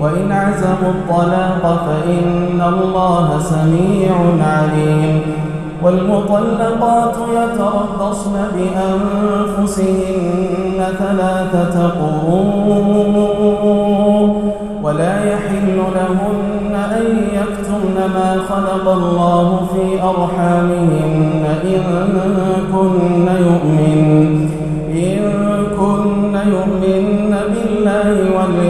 وإن عزموا الطلاق فإن الله سميع عليم والمطلقات يتربصن بأنفسهن ثلاثة قرون ولا يحل لهن أن يكتمن ما خلق الله في أرحامهن إن كن يؤمن إن كن يؤمن بالله واليوم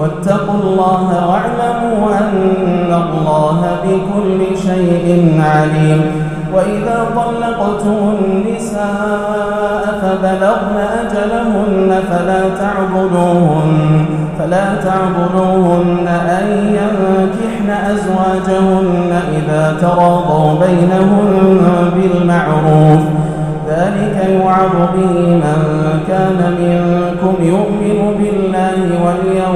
واتقوا الله واعلموا أن الله بكل شيء عليم. وإذا طلقتم النساء فبلغن أجلهن فلا تعبدوهن فلا تعبدوهن أن ينكحن أزواجهن إذا تراضوا بينهم بالمعروف. ذلك يوعظ به من كان منكم يؤمن بالله واليوم